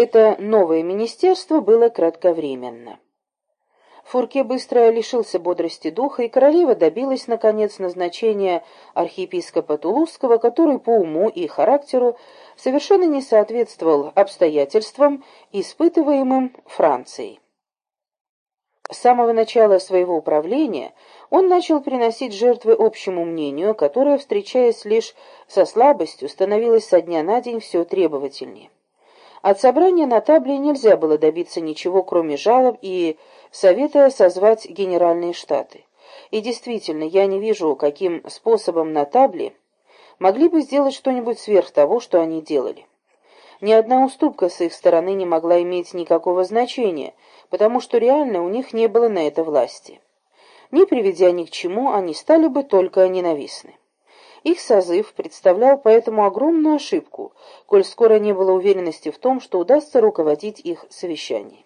Это новое министерство было кратковременно. Фурке быстро лишился бодрости духа, и королева добилась, наконец, назначения архиепископа Тулузского, который по уму и характеру совершенно не соответствовал обстоятельствам, испытываемым Францией. С самого начала своего управления он начал приносить жертвы общему мнению, которое, встречаясь лишь со слабостью, становилось со дня на день все требовательнее. От собрания на табле нельзя было добиться ничего, кроме жалоб и совета созвать генеральные штаты. И действительно, я не вижу, каким способом на табле могли бы сделать что-нибудь сверх того, что они делали. Ни одна уступка с их стороны не могла иметь никакого значения, потому что реально у них не было на это власти. Не приведя ни к чему, они стали бы только ненавистны. Их созыв представлял поэтому огромную ошибку, коль скоро не было уверенности в том, что удастся руководить их совещаниями.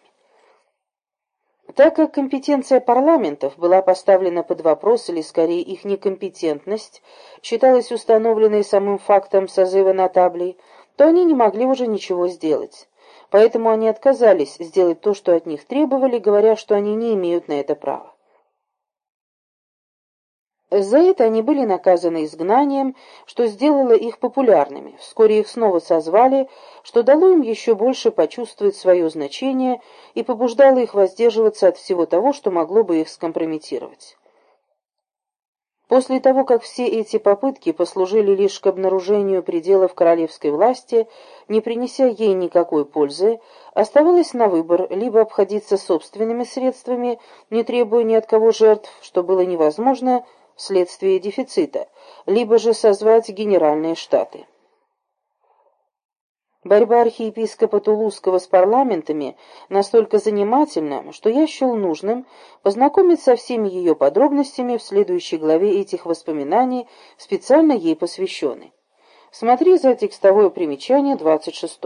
Так как компетенция парламентов была поставлена под вопрос, или скорее их некомпетентность, считалась установленной самым фактом созыва на табле, то они не могли уже ничего сделать. Поэтому они отказались сделать то, что от них требовали, говоря, что они не имеют на это права. За это они были наказаны изгнанием, что сделало их популярными. Вскоре их снова созвали, что дало им еще больше почувствовать свое значение и побуждало их воздерживаться от всего того, что могло бы их скомпрометировать. После того, как все эти попытки послужили лишь к обнаружению пределов королевской власти, не принеся ей никакой пользы, оставалось на выбор либо обходиться собственными средствами, не требуя ни от кого жертв, что было невозможно вследствие дефицита, либо же созвать генеральные штаты. Борьба архиепископа Тулузского с парламентами настолько занимательна, что я счел нужным познакомить со всеми ее подробностями в следующей главе этих воспоминаний, специально ей посвященной. Смотри за текстовое примечание 26.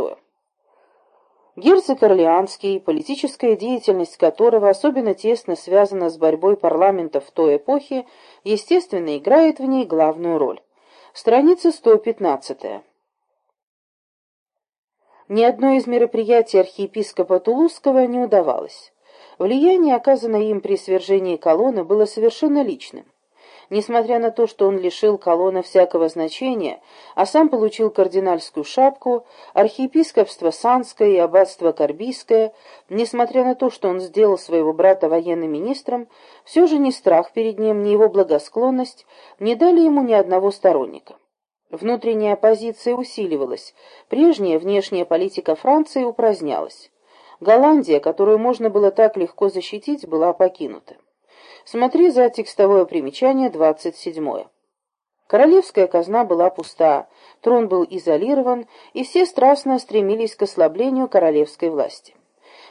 Герцог Орлеанский, политическая деятельность которого особенно тесно связана с борьбой парламентов той эпохе, естественно, играет в ней главную роль. Страница 115. Ни одно из мероприятий архиепископа Тулузского не удавалось. Влияние, оказанное им при свержении колонны, было совершенно личным. Несмотря на то, что он лишил колонна всякого значения, а сам получил кардинальскую шапку, архиепископство Санское и аббатство Карбийское, несмотря на то, что он сделал своего брата военным министром, все же ни страх перед ним, ни его благосклонность не дали ему ни одного сторонника. Внутренняя оппозиция усиливалась, прежняя внешняя политика Франции упразднялась. Голландия, которую можно было так легко защитить, была покинута. Смотри за текстовое примечание 27. Королевская казна была пуста, трон был изолирован, и все страстно стремились к ослаблению королевской власти.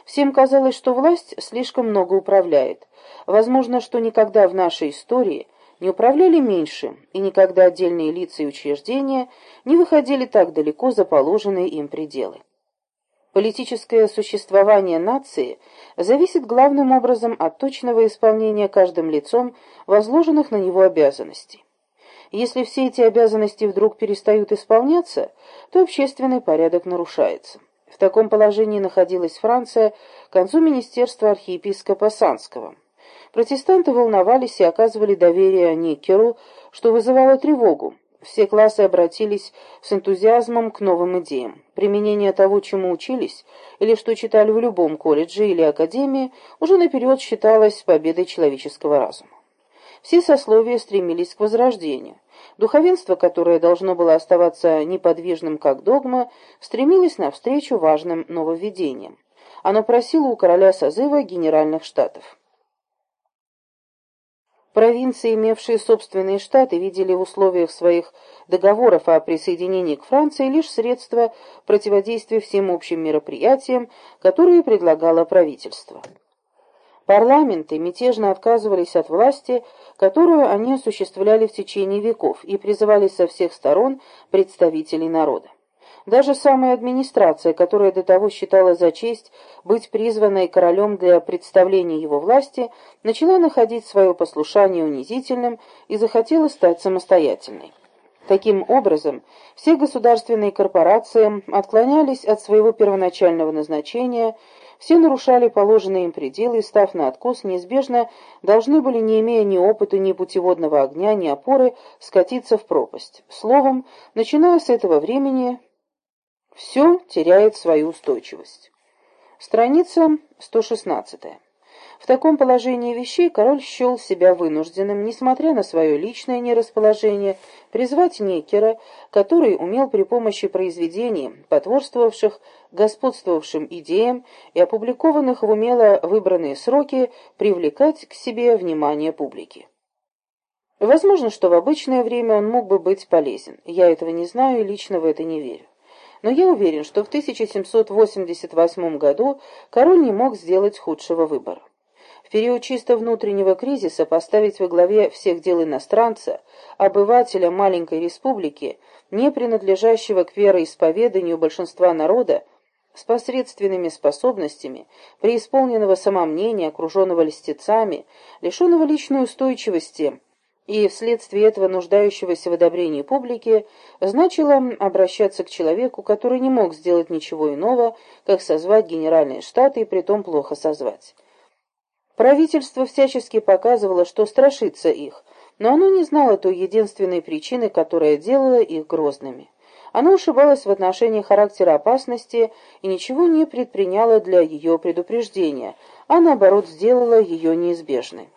Всем казалось, что власть слишком много управляет. Возможно, что никогда в нашей истории не управляли меньше, и никогда отдельные лица и учреждения не выходили так далеко за положенные им пределы. Политическое существование нации зависит главным образом от точного исполнения каждым лицом возложенных на него обязанностей. Если все эти обязанности вдруг перестают исполняться, то общественный порядок нарушается. В таком положении находилась Франция к концу министерства архиепископа Санского. Протестанты волновались и оказывали доверие Никеру, что вызывало тревогу. Все классы обратились с энтузиазмом к новым идеям. Применение того, чему учились, или что читали в любом колледже или академии, уже наперед считалось победой человеческого разума. Все сословия стремились к возрождению. Духовенство, которое должно было оставаться неподвижным как догма, стремилось навстречу важным нововведениям. Оно просило у короля созыва генеральных штатов. Провинции, имевшие собственные штаты, видели в условиях своих договоров о присоединении к Франции лишь средства противодействия всем общим мероприятиям, которые предлагало правительство. Парламенты мятежно отказывались от власти, которую они осуществляли в течение веков, и призывали со всех сторон представителей народа. Даже самая администрация, которая до того считала за честь быть призванной королем для представления его власти, начала находить свое послушание унизительным и захотела стать самостоятельной. Таким образом, все государственные корпорации отклонялись от своего первоначального назначения, все нарушали положенные им пределы и, став на откос, неизбежно должны были, не имея ни опыта, ни путеводного огня, ни опоры, скатиться в пропасть. Словом, начиная с этого времени, все теряет свою устойчивость. Страница 116. В таком положении вещей король счел себя вынужденным, несмотря на свое личное нерасположение, призвать Некера, который умел при помощи произведений, потворствовавших господствовавшим идеям и опубликованных в умело выбранные сроки, привлекать к себе внимание публики. Возможно, что в обычное время он мог бы быть полезен. Я этого не знаю и лично в это не верю. Но я уверен, что в 1788 году король не мог сделать худшего выбора. В период чисто внутреннего кризиса поставить во главе всех дел иностранца, обывателя маленькой республики, не принадлежащего к вероисповеданию большинства народа, с посредственными способностями, преисполненного самомнения, окруженного льстецами, лишенного личной устойчивости и вследствие этого нуждающегося в одобрении публики, значило обращаться к человеку, который не мог сделать ничего иного, как созвать генеральные штаты и притом плохо созвать. Правительство всячески показывало, что страшится их, но оно не знало той единственной причины, которая делала их грозными. Оно ошибалось в отношении характера опасности и ничего не предприняло для ее предупреждения, а наоборот сделало ее неизбежной.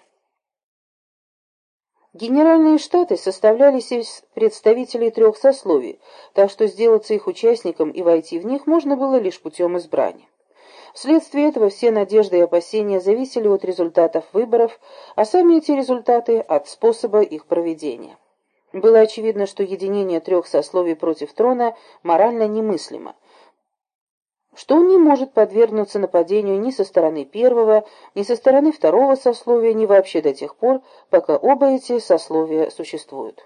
Генеральные штаты составлялись из представителей трех сословий, так что сделаться их участником и войти в них можно было лишь путем избрания. Вследствие этого все надежды и опасения зависели от результатов выборов, а сами эти результаты от способа их проведения. Было очевидно, что единение трех сословий против трона морально немыслимо, что он не может подвергнуться нападению ни со стороны первого, ни со стороны второго сословия, ни вообще до тех пор, пока оба эти сословия существуют.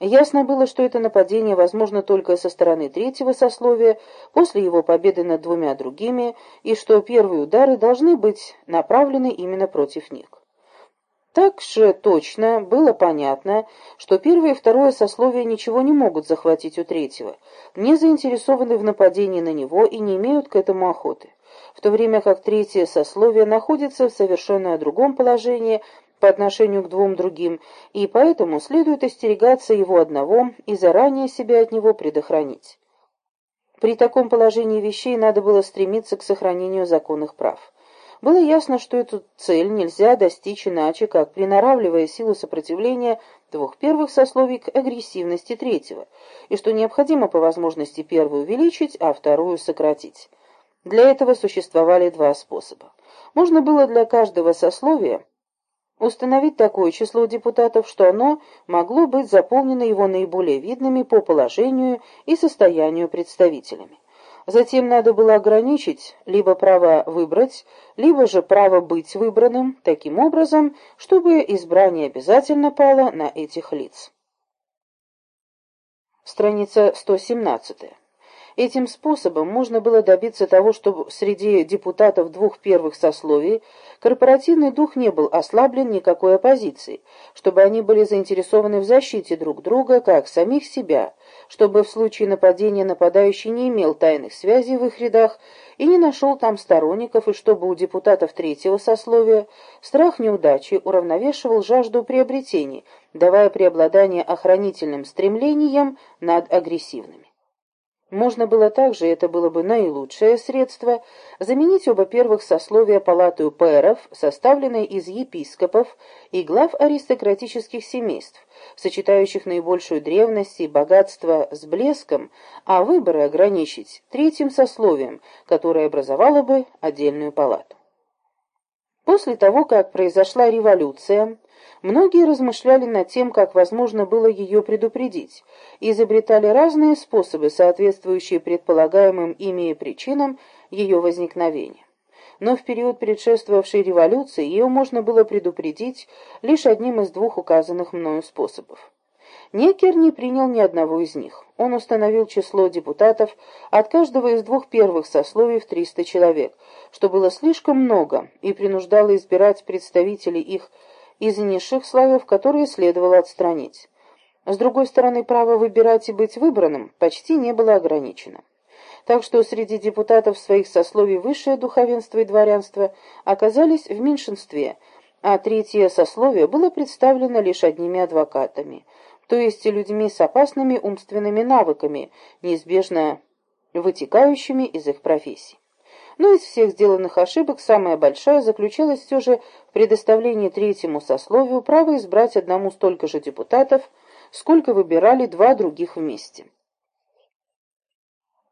Ясно было, что это нападение возможно только со стороны третьего сословия, после его победы над двумя другими, и что первые удары должны быть направлены именно против них. Так же точно было понятно, что первое и второе сословия ничего не могут захватить у третьего, не заинтересованы в нападении на него и не имеют к этому охоты, в то время как третье сословие находится в совершенно другом положении по отношению к двум другим, и поэтому следует остерегаться его одного и заранее себя от него предохранить. При таком положении вещей надо было стремиться к сохранению законных прав. Было ясно, что эту цель нельзя достичь иначе, как приноравливая силу сопротивления двух первых сословий к агрессивности третьего, и что необходимо по возможности первую увеличить, а вторую сократить. Для этого существовали два способа. Можно было для каждого сословия установить такое число депутатов, что оно могло быть заполнено его наиболее видными по положению и состоянию представителями. Затем надо было ограничить либо право выбрать, либо же право быть выбранным, таким образом, чтобы избрание обязательно пало на этих лиц. Страница 117. Этим способом можно было добиться того, чтобы среди депутатов двух первых сословий корпоративный дух не был ослаблен никакой оппозицией, чтобы они были заинтересованы в защите друг друга, как самих себя, чтобы в случае нападения нападающий не имел тайных связей в их рядах и не нашел там сторонников, и чтобы у депутатов третьего сословия страх неудачи уравновешивал жажду приобретений, давая преобладание охранительным стремлениям над агрессивными. Можно было также, это было бы наилучшее средство, заменить оба первых сословия палатою пэров, составленной из епископов и глав аристократических семейств, сочетающих наибольшую древность и богатство с блеском, а выборы ограничить третьим сословием, которое образовало бы отдельную палату. После того, как произошла революция, Многие размышляли над тем, как возможно было ее предупредить, и изобретали разные способы, соответствующие предполагаемым ими причинам ее возникновения. Но в период предшествовавшей революции ее можно было предупредить лишь одним из двух указанных мною способов. Некер не принял ни одного из них. Он установил число депутатов от каждого из двух первых сословий в 300 человек, что было слишком много, и принуждало избирать представителей их из низших слоев, которые следовало отстранить. С другой стороны, право выбирать и быть выбранным почти не было ограничено. Так что среди депутатов своих сословий высшее духовенство и дворянство оказались в меньшинстве, а третье сословие было представлено лишь одними адвокатами, то есть людьми с опасными умственными навыками, неизбежно вытекающими из их профессий. Но из всех сделанных ошибок самая большая заключалась все же в предоставлении третьему сословию права избрать одному столько же депутатов, сколько выбирали два других вместе.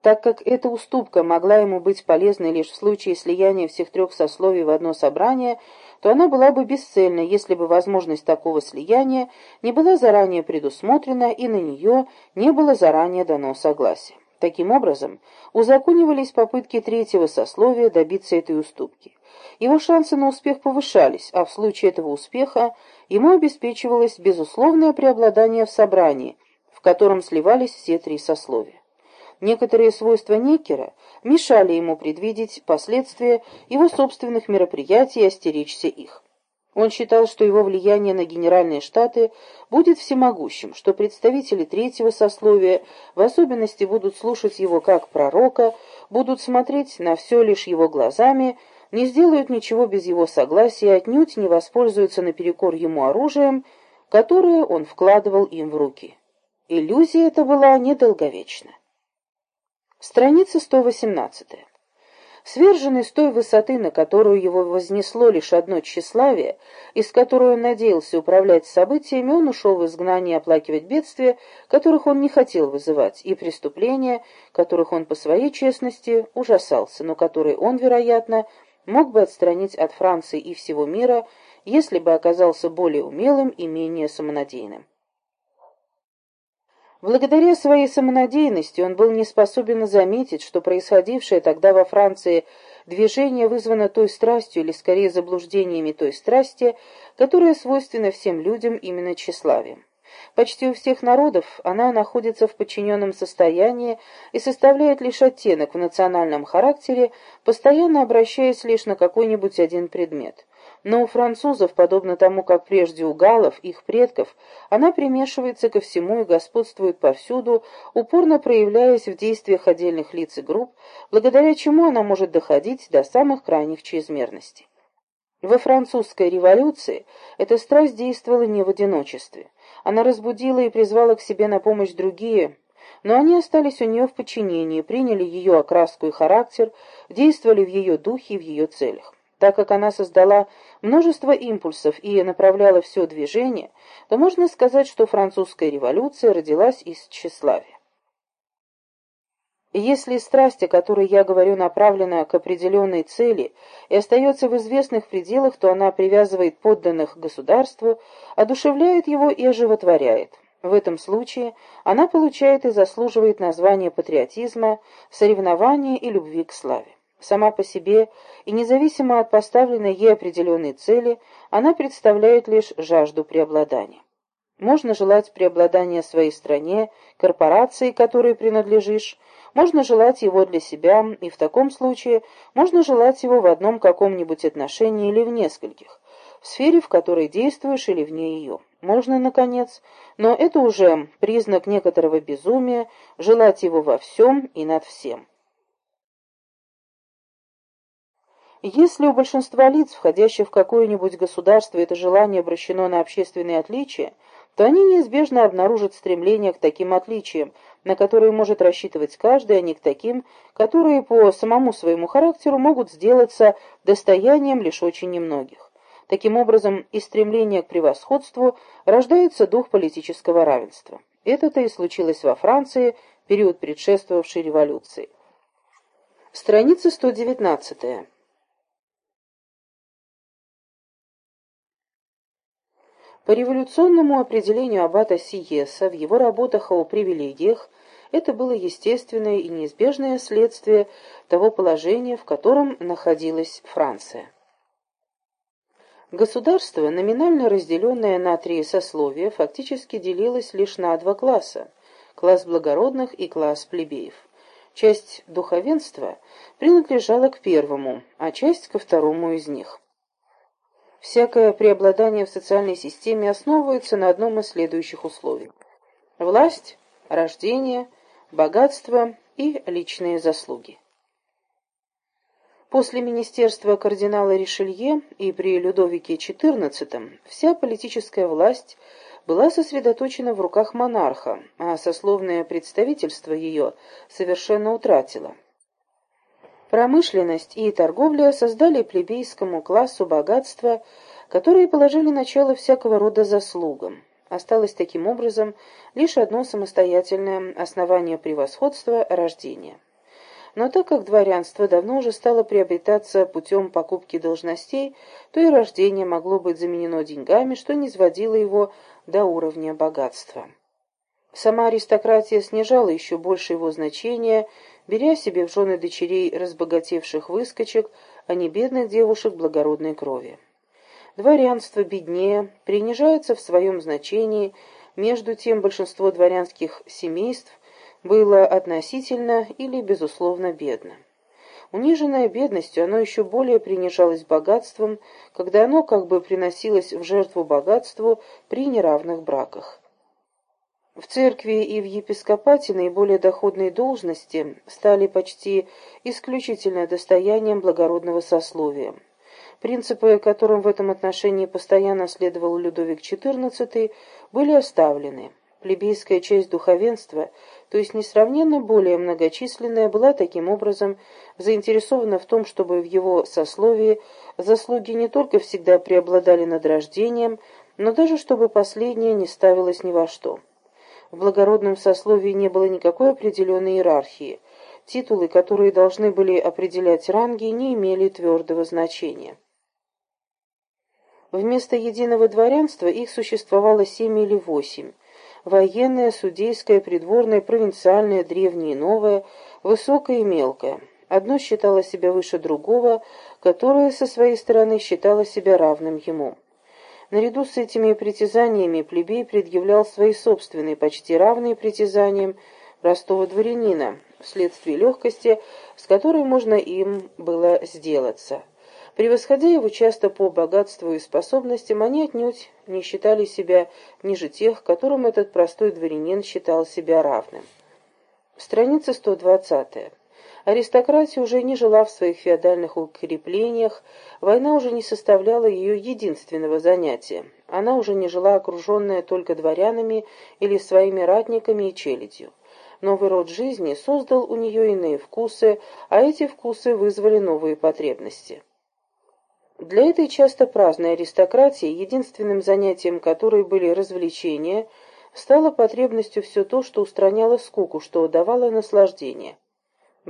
Так как эта уступка могла ему быть полезной лишь в случае слияния всех трех сословий в одно собрание, то она была бы бесцельна, если бы возможность такого слияния не была заранее предусмотрена и на нее не было заранее дано согласие. Таким образом, узаконивались попытки третьего сословия добиться этой уступки. Его шансы на успех повышались, а в случае этого успеха ему обеспечивалось безусловное преобладание в собрании, в котором сливались все три сословия. Некоторые свойства Некера мешали ему предвидеть последствия его собственных мероприятий и остеречься их. Он считал, что его влияние на Генеральные Штаты будет всемогущим, что представители третьего сословия в особенности будут слушать его как пророка, будут смотреть на все лишь его глазами, не сделают ничего без его согласия отнюдь не воспользуются наперекор ему оружием, которое он вкладывал им в руки. Иллюзия эта была недолговечна. Страница 118. Сверженный с той высоты, на которую его вознесло лишь одно тщеславие, из которой он надеялся управлять событиями, он ушел в изгнание оплакивать бедствия, которых он не хотел вызывать, и преступления, которых он по своей честности ужасался, но которые он, вероятно, мог бы отстранить от Франции и всего мира, если бы оказался более умелым и менее самонадеянным. Благодаря своей самонадеянности он был не способен заметить, что происходившее тогда во Франции движение вызвано той страстью, или скорее заблуждениями той страсти, которая свойственна всем людям именно тщеславием. Почти у всех народов она находится в подчиненном состоянии и составляет лишь оттенок в национальном характере, постоянно обращаясь лишь на какой-нибудь один предмет. Но у французов, подобно тому, как прежде у галлов, их предков, она примешивается ко всему и господствует повсюду, упорно проявляясь в действиях отдельных лиц и групп, благодаря чему она может доходить до самых крайних чрезмерностей. Во французской революции эта страсть действовала не в одиночестве. Она разбудила и призвала к себе на помощь другие, но они остались у нее в подчинении, приняли ее окраску и характер, действовали в ее духе и в ее целях. Так как она создала множество импульсов и направляла все движение, то можно сказать, что французская революция родилась из тщеславия. Если страсть, о которой я говорю, направлена к определенной цели и остается в известных пределах, то она привязывает подданных к государству, одушевляет его и оживотворяет. В этом случае она получает и заслуживает название патриотизма, соревнования и любви к славе. Сама по себе и независимо от поставленной ей определенной цели, она представляет лишь жажду преобладания. Можно желать преобладания своей стране, корпорации, которой принадлежишь, можно желать его для себя, и в таком случае можно желать его в одном каком-нибудь отношении или в нескольких, в сфере, в которой действуешь или вне ее. Можно, наконец, но это уже признак некоторого безумия, желать его во всем и над всем. Если у большинства лиц, входящих в какое-нибудь государство, это желание обращено на общественные отличия, то они неизбежно обнаружат стремление к таким отличиям, на которые может рассчитывать каждый, а не к таким, которые по самому своему характеру могут сделаться достоянием лишь очень немногих. Таким образом, из стремления к превосходству рождается дух политического равенства. Это-то и случилось во Франции, период предшествовавшей революции. Страница 119. По революционному определению аббата Сиеса в его работах о привилегиях это было естественное и неизбежное следствие того положения, в котором находилась Франция. Государство, номинально разделенное на три сословия, фактически делилось лишь на два класса – класс благородных и класс плебеев. Часть духовенства принадлежала к первому, а часть ко второму из них. Всякое преобладание в социальной системе основывается на одном из следующих условий. Власть, рождение, богатство и личные заслуги. После министерства кардинала Ришелье и при Людовике XIV вся политическая власть была сосредоточена в руках монарха, а сословное представительство ее совершенно утратило. Промышленность и торговля создали плебейскому классу богатства, которые положили начало всякого рода заслугам. Осталось таким образом лишь одно самостоятельное основание превосходства – рождения. Но так как дворянство давно уже стало приобретаться путем покупки должностей, то и рождение могло быть заменено деньгами, что не сводило его до уровня богатства. Сама аристократия снижала еще больше его значения, беря себе в жены дочерей разбогатевших выскочек, а не бедных девушек благородной крови. Дворянство беднее, принижается в своем значении, между тем большинство дворянских семейств было относительно или безусловно бедно. Униженное бедностью, оно еще более принижалось богатством, когда оно как бы приносилось в жертву богатству при неравных браках. В церкви и в епископате наиболее доходные должности стали почти исключительно достоянием благородного сословия. Принципы, которым в этом отношении постоянно следовал Людовик XIV, были оставлены. Плебейская часть духовенства, то есть несравненно более многочисленная, была таким образом заинтересована в том, чтобы в его сословии заслуги не только всегда преобладали над рождением, но даже чтобы последнее не ставилось ни во что. В благородном сословии не было никакой определенной иерархии. Титулы, которые должны были определять ранги, не имели твердого значения. Вместо единого дворянства их существовало семь или восемь военное, судейское, придворное, провинциальное, древнее и новое, высокое и мелкое. Одно считало себя выше другого, которое со своей стороны считало себя равным ему. Наряду с этими притязаниями плебей предъявлял свои собственные, почти равные притязаниям простого дворянина, вследствие легкости, с которой можно им было сделаться. Превосходя его часто по богатству и способностям, они отнюдь не считали себя ниже тех, которым этот простой дворянин считал себя равным. Страница 120. Аристократия уже не жила в своих феодальных укреплениях, война уже не составляла ее единственного занятия. Она уже не жила окруженная только дворянами или своими ратниками и челядью. Новый род жизни создал у нее иные вкусы, а эти вкусы вызвали новые потребности. Для этой часто праздной аристократии, единственным занятием которой были развлечения, стало потребностью все то, что устраняло скуку, что давало наслаждение.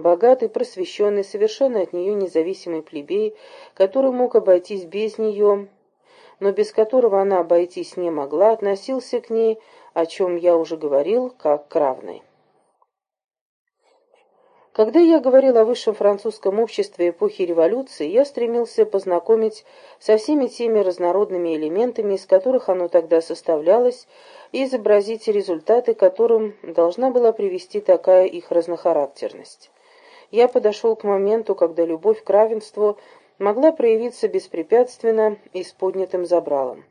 Богатый, просвещенный, совершенно от нее независимый плебей, который мог обойтись без нее, но без которого она обойтись не могла, относился к ней, о чем я уже говорил, как к равной. Когда я говорил о высшем французском обществе эпохи революции, я стремился познакомить со всеми теми разнородными элементами, из которых оно тогда составлялось, и изобразить результаты, которым должна была привести такая их разнохарактерность. Я подошел к моменту, когда любовь к равенству могла проявиться беспрепятственно и с поднятым забралом.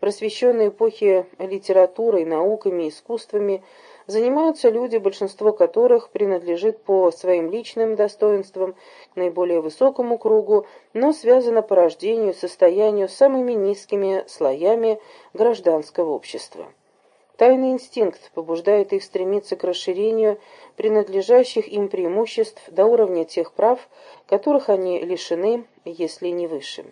Просвещенные эпохи литературой, науками, искусствами – занимаются люди, большинство которых принадлежит по своим личным достоинствам к наиболее высокому кругу, но связано по рождению, состоянию с самыми низкими слоями гражданского общества. Тайный инстинкт побуждает их стремиться к расширению принадлежащих им преимуществ до уровня тех прав, которых они лишены, если не выше.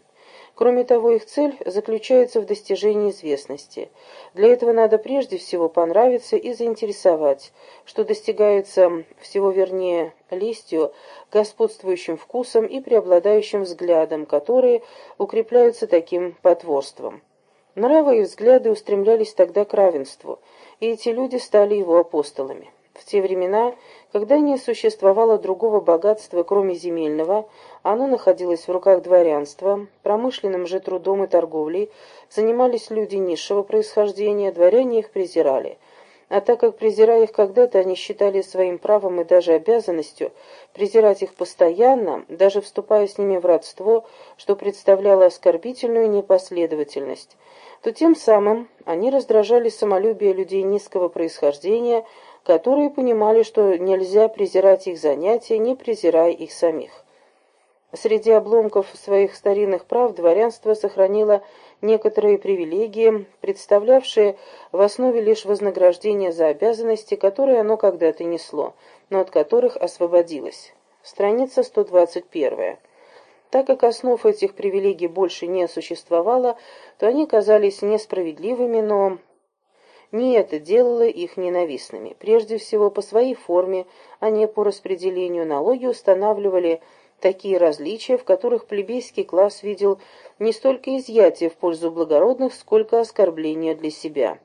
Кроме того, их цель заключается в достижении известности. Для этого надо прежде всего понравиться и заинтересовать, что достигается всего вернее листью, господствующим вкусом и преобладающим взглядом, которые укрепляются таким потворством. Нравы и взгляды устремлялись тогда к равенству, и эти люди стали его апостолами. В те времена, когда не существовало другого богатства, кроме земельного, оно находилось в руках дворянства, промышленным же трудом и торговлей занимались люди низшего происхождения, дворяне их презирали. А так как, презирая их когда-то, они считали своим правом и даже обязанностью презирать их постоянно, даже вступая с ними в родство, что представляло оскорбительную непоследовательность, то тем самым они раздражали самолюбие людей низкого происхождения, которые понимали, что нельзя презирать их занятия, не презирая их самих. Среди обломков своих старинных прав дворянство сохранило некоторые привилегии, представлявшие в основе лишь вознаграждение за обязанности, которые оно когда-то несло, но от которых освободилось. Страница 121. Так как основ этих привилегий больше не существовало, то они казались несправедливыми, но не это делало их ненавистными. Прежде всего, по своей форме, а не по распределению налоги устанавливали такие различия, в которых плебейский класс видел не столько изъятие в пользу благородных, сколько оскорбления для себя.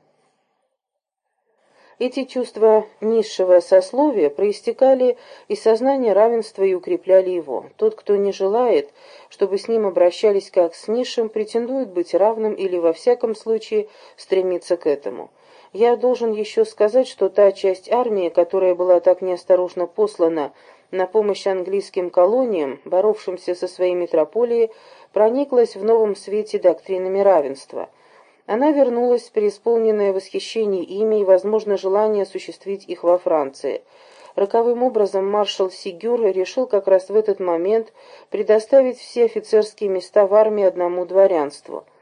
Эти чувства низшего сословия проистекали из сознания равенства и укрепляли его. Тот, кто не желает, чтобы с ним обращались как с низшим, претендует быть равным или, во всяком случае, стремится к этому. Я должен еще сказать, что та часть армии, которая была так неосторожно послана на помощь английским колониям, боровшимся со своей метрополией, прониклась в новом свете доктринами равенства. Она вернулась, преисполненная восхищение ими и, возможно, желание осуществить их во Франции. Роковым образом маршал Сигюр решил как раз в этот момент предоставить все офицерские места в армии одному дворянству –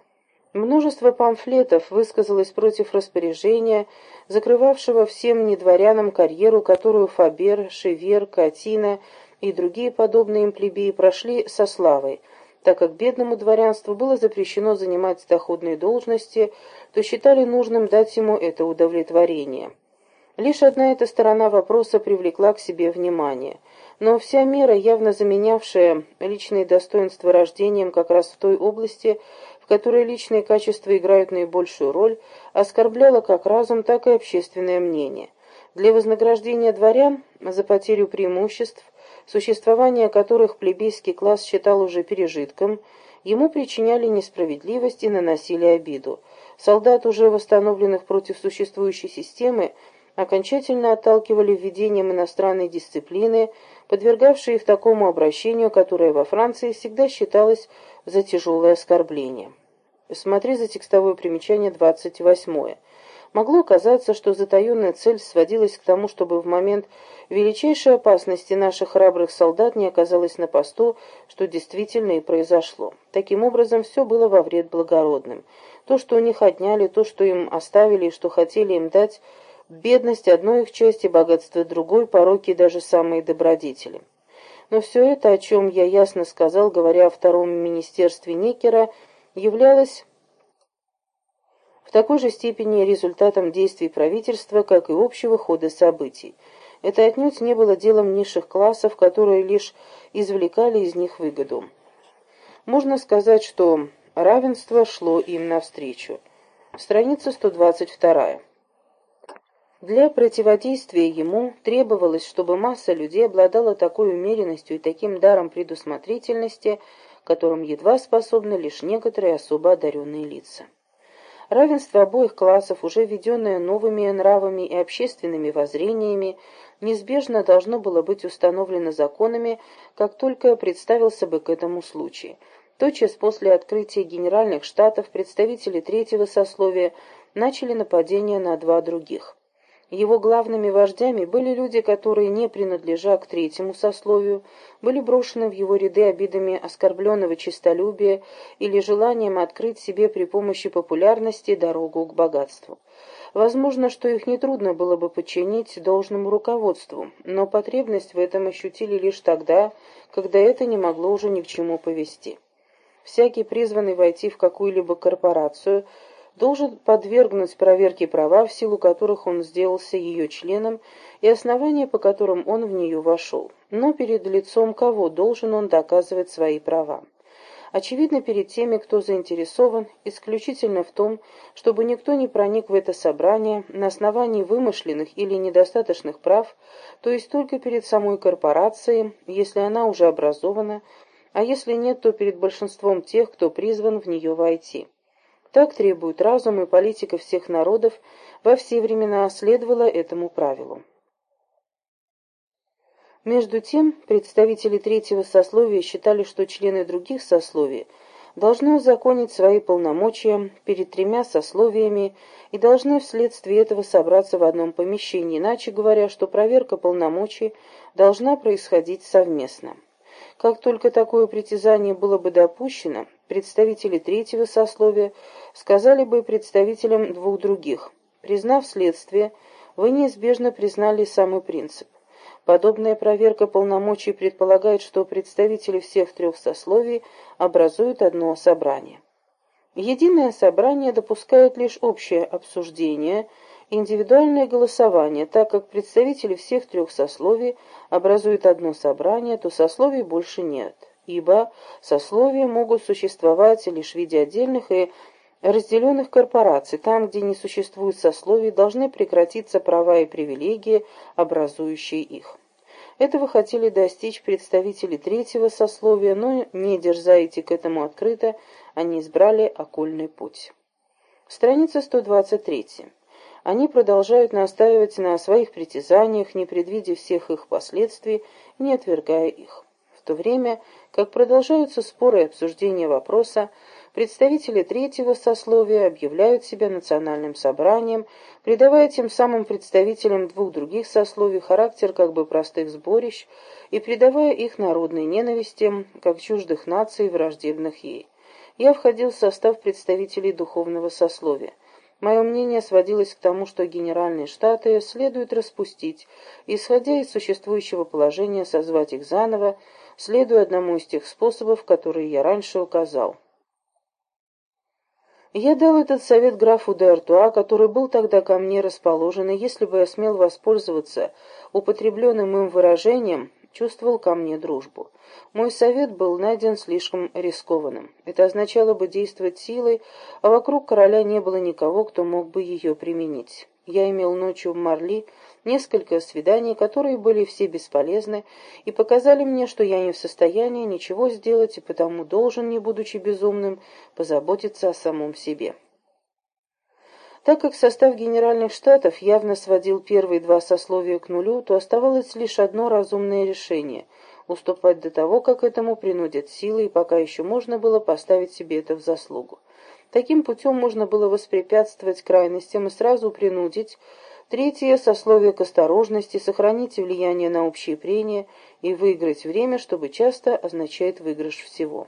Множество памфлетов высказалось против распоряжения, закрывавшего всем недворянам карьеру, которую Фабер, Шевер, Катина и другие подобные им плебеи прошли со славой. Так как бедному дворянству было запрещено занимать доходные должности, то считали нужным дать ему это удовлетворение. Лишь одна эта сторона вопроса привлекла к себе внимание. Но вся мера, явно заменявшая личные достоинства рождением как раз в той области, в которой личные качества играют наибольшую роль, оскорбляло как разум, так и общественное мнение. Для вознаграждения дворян за потерю преимуществ, существование которых плебейский класс считал уже пережитком, ему причиняли несправедливость и наносили обиду. Солдат, уже восстановленных против существующей системы, окончательно отталкивали введением иностранной дисциплины, подвергавшие их такому обращению, которое во Франции всегда считалось за тяжелое оскорбление. Смотри за текстовое примечание 28. Могло казаться, что затаенная цель сводилась к тому, чтобы в момент величайшей опасности наших храбрых солдат не оказалось на посту, что действительно и произошло. Таким образом, все было во вред благородным. То, что у них отняли, то, что им оставили и что хотели им дать, бедность одной их части, богатство другой, пороки и даже самые добродетели. Но все это, о чем я ясно сказал, говоря о втором министерстве Некера, являлось в такой же степени результатом действий правительства, как и общего хода событий. Это отнюдь не было делом низших классов, которые лишь извлекали из них выгоду. Можно сказать, что равенство шло им навстречу. Страница 122. Для противодействия ему требовалось, чтобы масса людей обладала такой умеренностью и таким даром предусмотрительности, которым едва способны лишь некоторые особо одаренные лица. Равенство обоих классов, уже введенное новыми нравами и общественными воззрениями, неизбежно должно было быть установлено законами, как только представился бы к этому случай. Тотчас после открытия генеральных штатов представители третьего сословия начали нападение на два других – его главными вождями были люди, которые, не принадлежа к третьему сословию, были брошены в его ряды обидами оскорбленного честолюбия или желанием открыть себе при помощи популярности дорогу к богатству. Возможно, что их нетрудно было бы подчинить должному руководству, но потребность в этом ощутили лишь тогда, когда это не могло уже ни к чему повести. Всякий, призванный войти в какую-либо корпорацию – должен подвергнуть проверке права, в силу которых он сделался ее членом, и основания, по которым он в нее вошел. Но перед лицом кого должен он доказывать свои права? Очевидно, перед теми, кто заинтересован исключительно в том, чтобы никто не проник в это собрание на основании вымышленных или недостаточных прав, то есть только перед самой корпорацией, если она уже образована, а если нет, то перед большинством тех, кто призван в нее войти. Так требует разум, и политика всех народов во все времена следовала этому правилу. Между тем, представители третьего сословия считали, что члены других сословий должны узаконить свои полномочия перед тремя сословиями и должны вследствие этого собраться в одном помещении, иначе говоря, что проверка полномочий должна происходить совместно. Как только такое притязание было бы допущено, представители третьего сословия сказали бы представителям двух других, признав следствие, вы неизбежно признали самый принцип. Подобная проверка полномочий предполагает, что представители всех трех сословий образуют одно собрание. Единое собрание допускает лишь общее обсуждение, индивидуальное голосование, так как представители всех трех сословий образуют одно собрание, то сословий больше нет, ибо сословия могут существовать лишь в виде отдельных и разделенных корпораций. Там, где не существует сословий, должны прекратиться права и привилегии, образующие их. Этого хотели достичь представители третьего сословия, но, не дерзайте к этому открыто, они избрали окольный путь. Страница 123. Они продолжают настаивать на своих притязаниях, не предвидя всех их последствий и не отвергая их. То время, как продолжаются споры и обсуждения вопроса, представители третьего сословия объявляют себя национальным собранием, придавая тем самым представителям двух других сословий характер как бы простых сборищ и придавая их народной ненависти, как чуждых наций, враждебных ей. Я входил в состав представителей духовного сословия. Мое мнение сводилось к тому, что Генеральные Штаты следует распустить, исходя из существующего положения созвать их заново, следуя одному из тех способов, которые я раньше указал. Я дал этот совет графу де Артуа, который был тогда ко мне расположен, и если бы я смел воспользоваться употребленным им выражением, чувствовал ко мне дружбу. Мой совет был найден слишком рискованным. Это означало бы действовать силой, а вокруг короля не было никого, кто мог бы ее применить. Я имел ночью в Марли несколько свиданий, которые были все бесполезны, и показали мне, что я не в состоянии ничего сделать, и потому должен, не будучи безумным, позаботиться о самом себе. Так как состав Генеральных Штатов явно сводил первые два сословия к нулю, то оставалось лишь одно разумное решение – уступать до того, как этому принудят силы, и пока еще можно было поставить себе это в заслугу. Таким путем можно было воспрепятствовать крайностям и сразу принудить Третье – сословие к осторожности, сохранить влияние на общие прения и выиграть время, чтобы часто означает выигрыш всего.